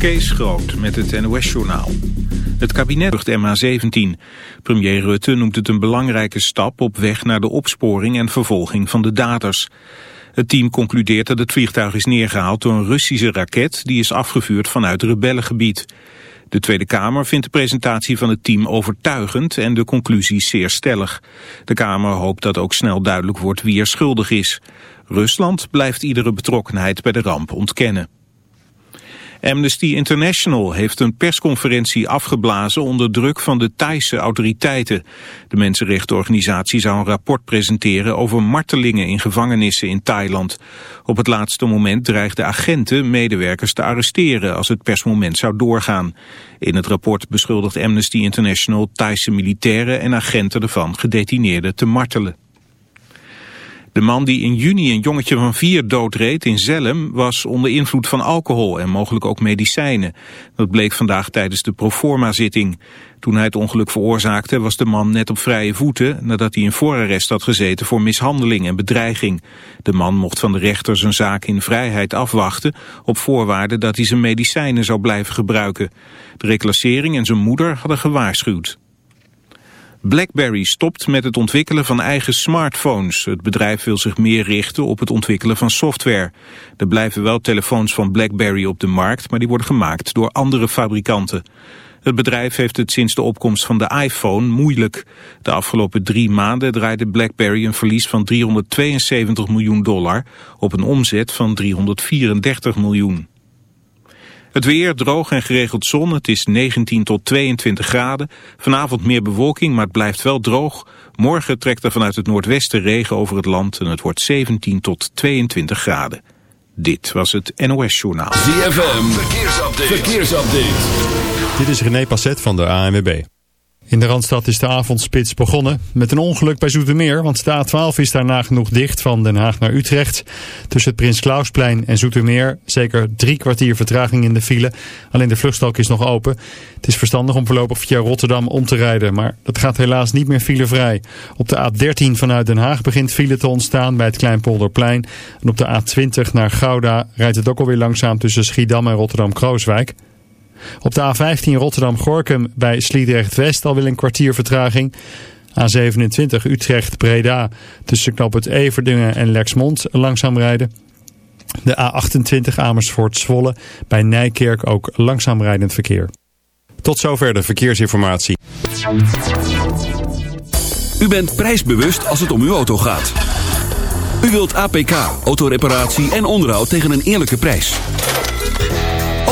Kees Groot met het NOS-journaal. Het kabinet rucht MH17. Premier Rutte noemt het een belangrijke stap op weg naar de opsporing en vervolging van de daders. Het team concludeert dat het vliegtuig is neergehaald door een Russische raket die is afgevuurd vanuit rebellengebied. De Tweede Kamer vindt de presentatie van het team overtuigend en de conclusies zeer stellig. De Kamer hoopt dat ook snel duidelijk wordt wie er schuldig is. Rusland blijft iedere betrokkenheid bij de ramp ontkennen. Amnesty International heeft een persconferentie afgeblazen onder druk van de Thaise autoriteiten. De mensenrechtenorganisatie zou een rapport presenteren over martelingen in gevangenissen in Thailand. Op het laatste moment dreigden agenten medewerkers te arresteren als het persmoment zou doorgaan. In het rapport beschuldigt Amnesty International Thaise militairen en agenten ervan gedetineerden te martelen. De man die in juni een jongetje van vier doodreed in Zellem was onder invloed van alcohol en mogelijk ook medicijnen. Dat bleek vandaag tijdens de proforma-zitting. Toen hij het ongeluk veroorzaakte was de man net op vrije voeten nadat hij in voorarrest had gezeten voor mishandeling en bedreiging. De man mocht van de rechter zijn zaak in vrijheid afwachten op voorwaarde dat hij zijn medicijnen zou blijven gebruiken. De reclassering en zijn moeder hadden gewaarschuwd. BlackBerry stopt met het ontwikkelen van eigen smartphones. Het bedrijf wil zich meer richten op het ontwikkelen van software. Er blijven wel telefoons van BlackBerry op de markt, maar die worden gemaakt door andere fabrikanten. Het bedrijf heeft het sinds de opkomst van de iPhone moeilijk. De afgelopen drie maanden draaide BlackBerry een verlies van 372 miljoen dollar op een omzet van 334 miljoen. Het weer droog en geregeld zon. Het is 19 tot 22 graden. Vanavond meer bewolking, maar het blijft wel droog. Morgen trekt er vanuit het noordwesten regen over het land en het wordt 17 tot 22 graden. Dit was het NOS Journaal. ZFM, verkeersupdate. verkeersupdate. Dit is René Passet van de ANWB. In de Randstad is de avondspits begonnen met een ongeluk bij Zoetermeer, want de A12 is daarna genoeg dicht van Den Haag naar Utrecht. Tussen het Prins Klausplein en Zoetermeer zeker drie kwartier vertraging in de file. Alleen de vluchtstalk is nog open. Het is verstandig om voorlopig via Rotterdam om te rijden, maar dat gaat helaas niet meer filevrij. Op de A13 vanuit Den Haag begint file te ontstaan bij het Kleinpolderplein. En op de A20 naar Gouda rijdt het ook alweer langzaam tussen Schiedam en Rotterdam-Krooswijk. Op de A15 Rotterdam-Gorkum bij Sliedrecht-West alweer een kwartier vertraging. A27 Utrecht-Breda tussen knop het Everdingen en Lexmond langzaam rijden. De A28 Amersfoort-Zwolle bij Nijkerk ook langzaam rijdend verkeer. Tot zover de verkeersinformatie. U bent prijsbewust als het om uw auto gaat. U wilt APK, autoreparatie en onderhoud tegen een eerlijke prijs.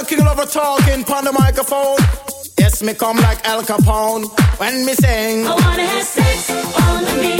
Original king lover talking on the microphone. Yes, me come like Al Capone when me sing. I wanna have sex on the beach.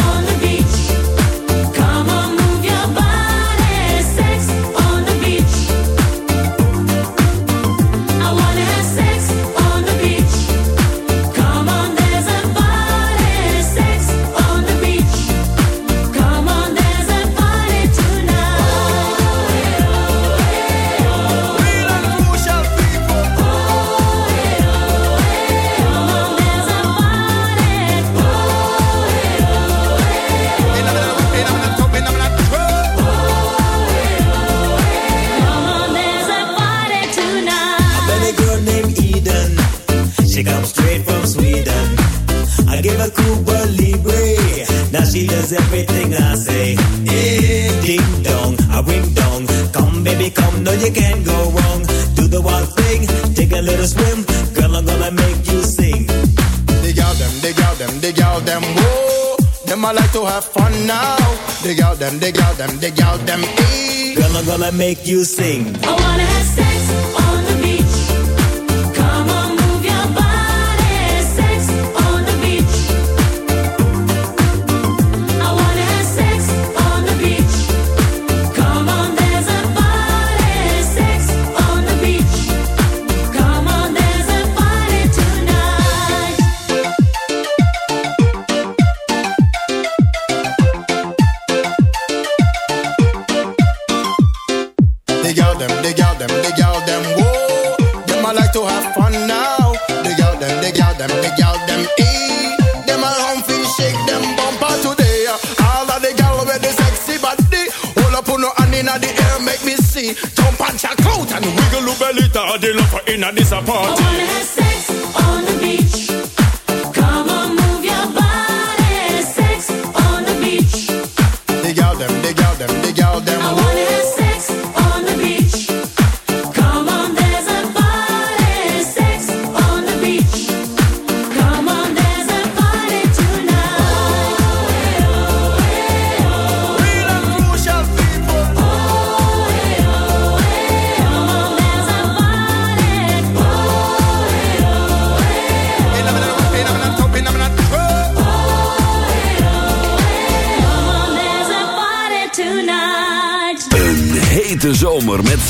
come, can't go wrong. Do the one thing, take a little swim. Girl, I'm gonna make you sing. Dig out them, dig out them, dig out them, whoa. Them I like to have fun now. Dig out them, dig out them, dig out them, e. Girl, I'm gonna make you sing. I wanna have sex inna this a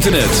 internet.